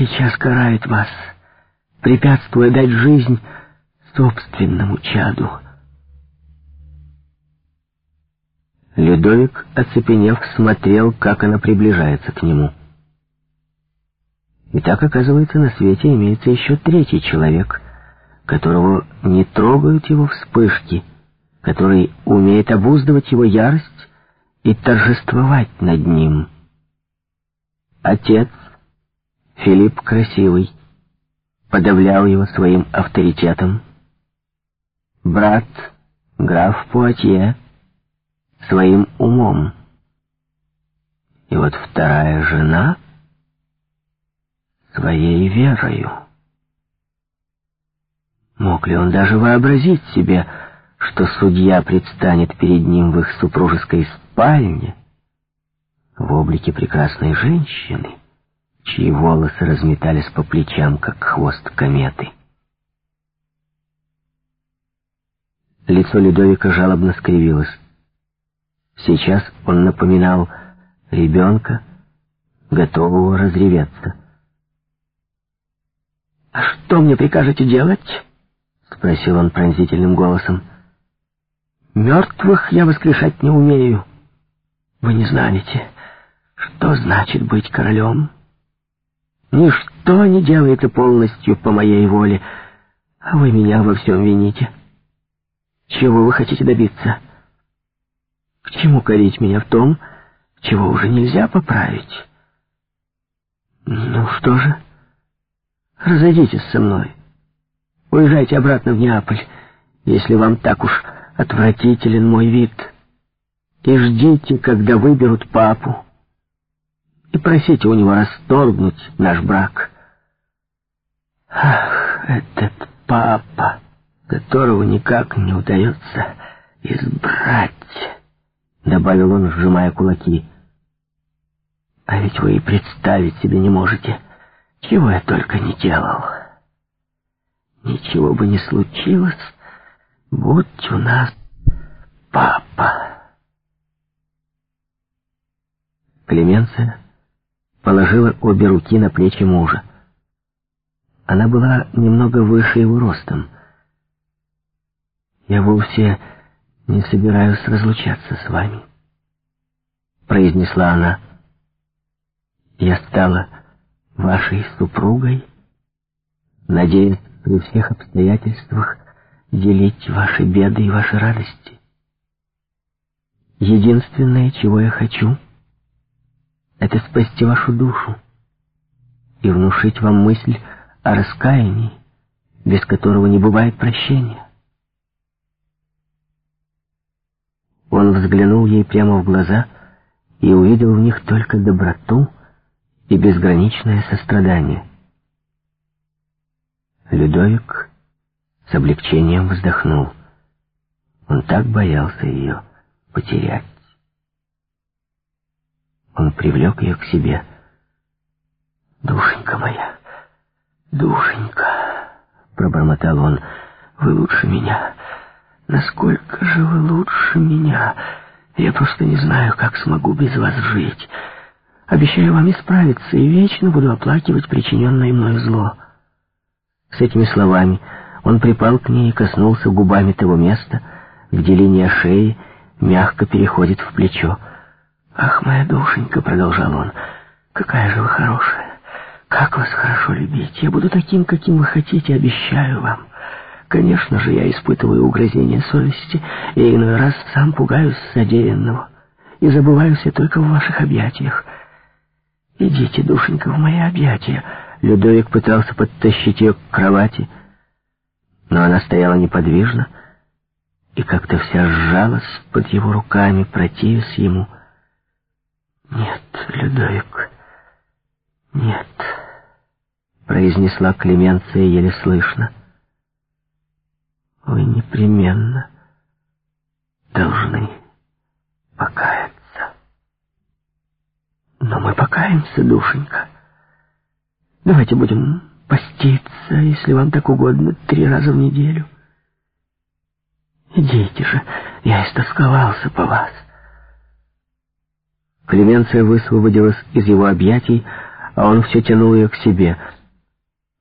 сейчас карает вас, препятствуя дать жизнь собственному чаду. Людовик, оцепенев, смотрел, как она приближается к нему. И так, оказывается, на свете имеется еще третий человек, которого не трогают его вспышки, который умеет обуздывать его ярость и торжествовать над ним. Отец, Филипп Красивый, подавлял его своим авторитетом. Брат, граф Пуатье, своим умом. И вот вторая жена своей верою. Мог ли он даже вообразить себе, что судья предстанет перед ним в их супружеской спальне в облике прекрасной женщины, чьи волосы разметались по плечам, как хвост кометы? Лицо Людовика жалобно скривилось. Сейчас он напоминал ребенка, готового разреветься. «А что мне прикажете делать?» — спросил он пронзительным голосом. «Мертвых я воскрешать не умею. Вы не знаете, что значит быть королем. Ничто не делается полностью по моей воле, а вы меня во всем вините. Чего вы хотите добиться?» К чему корить меня в том, чего уже нельзя поправить? Ну что же, разойдитесь со мной. Уезжайте обратно в Неаполь, если вам так уж отвратителен мой вид. И ждите, когда выберут папу. И просите у него расторгнуть наш брак. Ах, этот папа, которого никак не удается избрать». — добавил он, сжимая кулаки. «А ведь вы и представить себе не можете, чего я только не делал. Ничего бы не случилось, будь у нас папа». Клеменция положила обе руки на плечи мужа. Она была немного выше его ростом. «Я вовсе не собираюсь разлучаться с вами», — произнесла она. «Я стала вашей супругой, надеясь при всех обстоятельствах делить ваши беды и ваши радости. Единственное, чего я хочу, это спасти вашу душу и внушить вам мысль о раскаянии, без которого не бывает прощения. Он взглянул ей прямо в глаза и увидел в них только доброту и безграничное сострадание. Людовик с облегчением вздохнул. Он так боялся ее потерять. Он привлек ее к себе. «Душенька моя, душенька!» — пробормотал он. «Вы лучше меня. Насколько же вы лучше меня? Я просто не знаю, как смогу без вас жить. Обещаю вам исправиться и вечно буду оплакивать причиненное мною зло». С этими словами он припал к ней и коснулся губами того места, где линия шеи мягко переходит в плечо. «Ах, моя душенька!» — продолжал он. «Какая же вы хорошая! Как вас хорошо любить! Я буду таким, каким вы хотите, обещаю вам!» Конечно же, я испытываю угрызение совести и иной раз сам пугаюсь содеянного и забываюсь я только в ваших объятиях. Идите, душенька, в мои объятия. Людовик пытался подтащить ее к кровати, но она стояла неподвижно и как-то вся сжалась под его руками, противясь ему. «Нет, Людовик, нет», — произнесла Клеменция еле слышно вы непременно должны покаяться. Но мы покаемся, душенька. Давайте будем поститься, если вам так угодно, три раза в неделю. Идите же, я истосковался по вас. Клеменция высвободилась из его объятий, а он все тянул ее к себе —